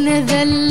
உனதல்ல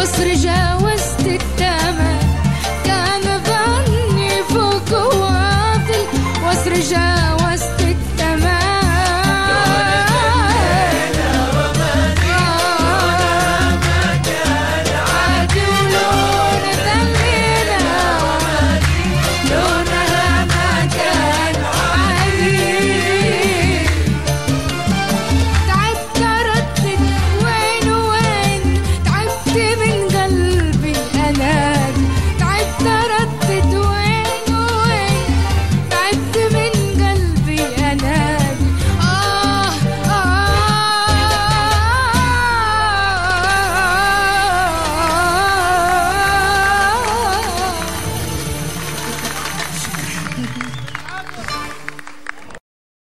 fosse